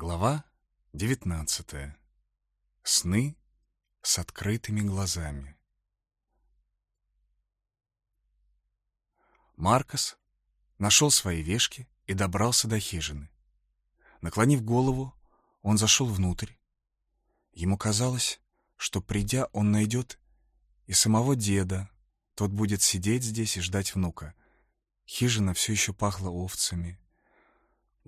Глава 19. Сны с открытыми глазами. Маркос нашел свои вешки и добрался до хижины. Наклонив голову, он зашел внутрь. Ему казалось, что, придя, он найдет и самого деда. Тот будет сидеть здесь и ждать внука. Хижина все еще пахла овцами,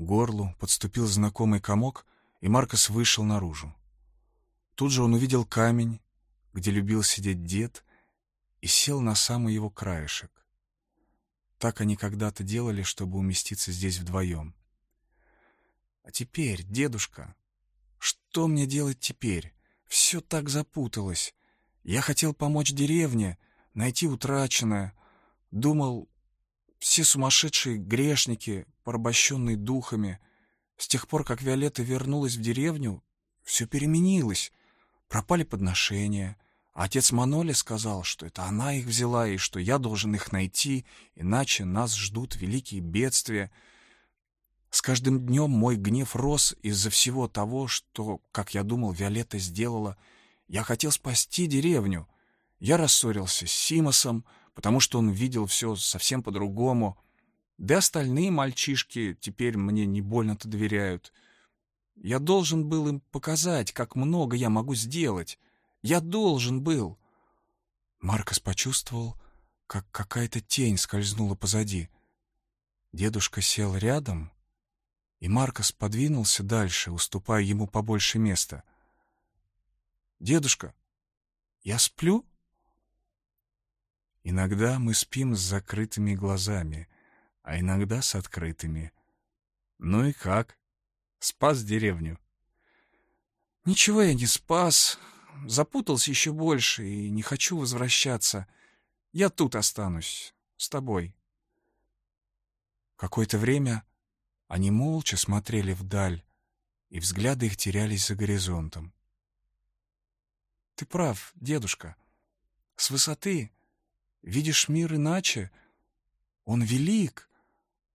горлу подступил знакомый комок, и Маркос вышел наружу. Тут же он увидел камень, где любил сидеть дед, и сел на самый его краешек. Так они когда-то делали, чтобы уместиться здесь вдвоем. А теперь, дедушка, что мне делать теперь? Все так запуталось. Я хотел помочь деревне, найти утраченное. Думал, все сумасшедшие грешники, порабощенные духами. С тех пор, как Виолетта вернулась в деревню, все переменилось. Пропали подношения. Отец Маноли сказал, что это она их взяла и что я должен их найти, иначе нас ждут великие бедствия. С каждым днем мой гнев рос из-за всего того, что, как я думал, Виолетта сделала. Я хотел спасти деревню. Я рассорился с Симосом, потому что он видел все совсем по-другому. Да остальные мальчишки теперь мне не больно-то доверяют. Я должен был им показать, как много я могу сделать. Я должен был. Маркос почувствовал, как какая-то тень скользнула позади. Дедушка сел рядом, и Маркос подвинулся дальше, уступая ему побольше места. «Дедушка, я сплю?» Иногда мы спим с закрытыми глазами, а иногда с открытыми. Ну и как? Спас деревню? Ничего я не спас. Запутался еще больше и не хочу возвращаться. Я тут останусь, с тобой. Какое-то время они молча смотрели вдаль, и взгляды их терялись за горизонтом. Ты прав, дедушка. С высоты видишь мир иначе. Он велик,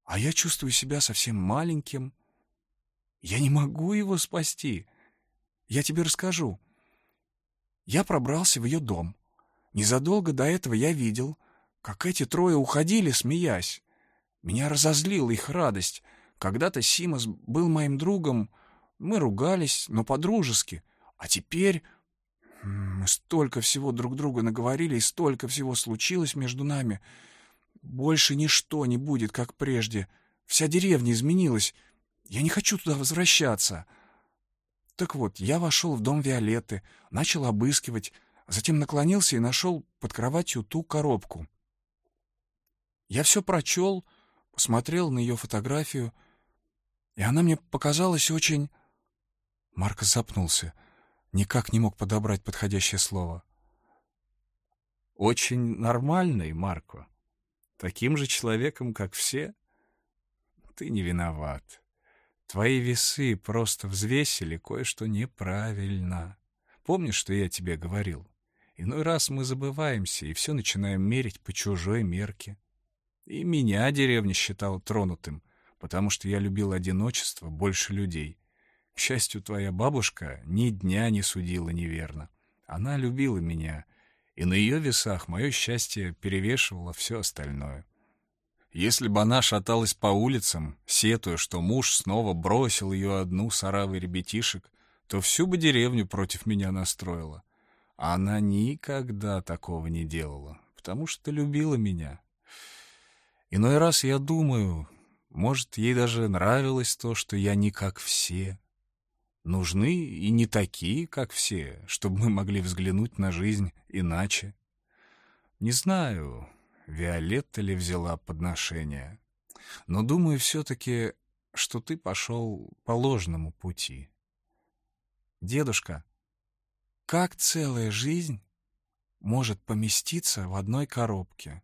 а я чувствую себя совсем маленьким. Я не могу его спасти. Я тебе расскажу. Я пробрался в ее дом. Незадолго до этого я видел, как эти трое уходили, смеясь. Меня разозлила их радость. Когда-то Симас был моим другом, мы ругались, но по-дружески. А теперь мы столько всего друг друга наговорили, и столько всего случилось между нами. Больше ничто не будет, как прежде. Вся деревня изменилась. Я не хочу туда возвращаться. Так вот, я вошел в дом Виолетты, начал обыскивать, затем наклонился и нашел под кроватью ту коробку. Я все прочел, посмотрел на ее фотографию, и она мне показалась очень... Марк запнулся — Никак не мог подобрать подходящее слово. «Очень нормальный, Марко. Таким же человеком, как все. Ты не виноват. Твои весы просто взвесили кое-что неправильно. Помнишь, что я тебе говорил? Иной раз мы забываемся и все начинаем мерить по чужой мерке. И меня деревня считала тронутым, потому что я любил одиночество больше людей. К счастью, твоя бабушка ни дня не судила неверно. Она любила меня, и на ее весах мое счастье перевешивало все остальное. Если бы она шаталась по улицам, сетуя, что муж снова бросил ее одну с оравой ребятишек, то всю бы деревню против меня настроила. А она никогда такого не делала, потому что любила меня. Иной раз я думаю, может, ей даже нравилось то, что я не как все, нужны и не такие, как все, чтобы мы могли взглянуть на жизнь иначе. Не знаю, Виолетта ли взяла подношение, но думаю все-таки, что ты пошел по ложному пути. Дедушка, как целая жизнь может поместиться в одной коробке?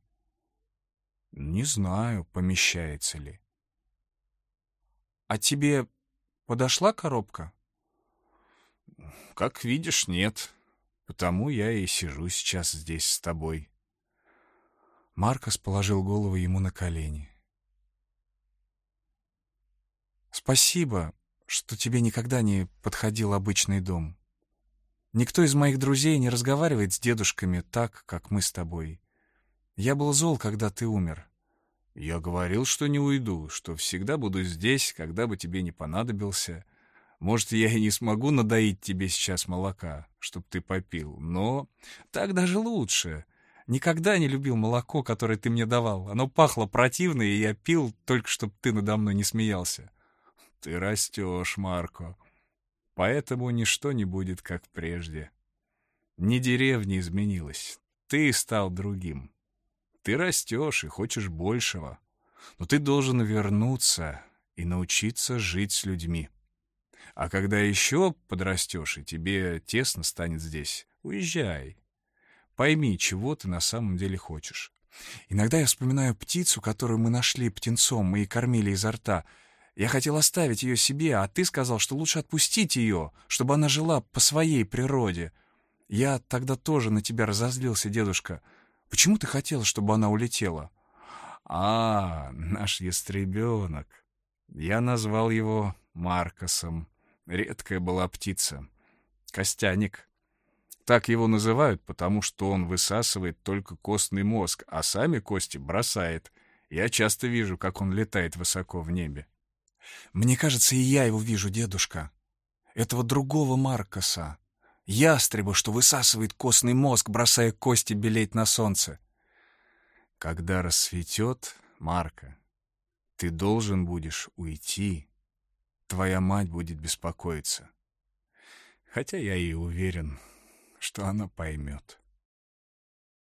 Не знаю, помещается ли. А тебе подошла коробка? Как видишь, нет. Потому я и сижу сейчас здесь с тобой. Маркос положил голову ему на колени. Спасибо, что тебе никогда не подходил обычный дом. Никто из моих друзей не разговаривает с дедушками так, как мы с тобой. Я был зол, когда ты умер. Я говорил, что не уйду, что всегда буду здесь, когда бы тебе не понадобился. Может, я и не смогу надоить тебе сейчас молока, чтоб ты попил, но так даже лучше. Никогда не любил молоко, которое ты мне давал. Оно пахло противно, и я пил, только чтоб ты надо мной не смеялся. Ты растешь, Марко. Поэтому ничто не будет, как прежде. Ни деревня изменилась. Ты стал другим. Ты растешь и хочешь большего. Но ты должен вернуться и научиться жить с людьми. А когда еще подрастешь, и тебе тесно станет здесь, уезжай. Пойми, чего ты на самом деле хочешь. Иногда я вспоминаю птицу, которую мы нашли птенцом и кормили изо рта. Я хотел оставить ее себе, а ты сказал, что лучше отпустить ее, чтобы она жила по своей природе. Я тогда тоже на тебя разозлился, дедушка. Почему ты хотел, чтобы она улетела? А, наш ястребенок. Я назвал его Маркосом. Редкая была птица. Костяник. Так его называют, потому что он высасывает только костный мозг, а сами кости бросает. Я часто вижу, как он летает высоко в небе. Мне кажется, и я его вижу, дедушка. Этого другого Маркоса. Ястреба, что высасывает костный мозг, бросая кости белеть на солнце. Когда рассветет, Марка, ты должен будешь уйти. Твоя мать будет беспокоиться. Хотя я и уверен, что она поймет.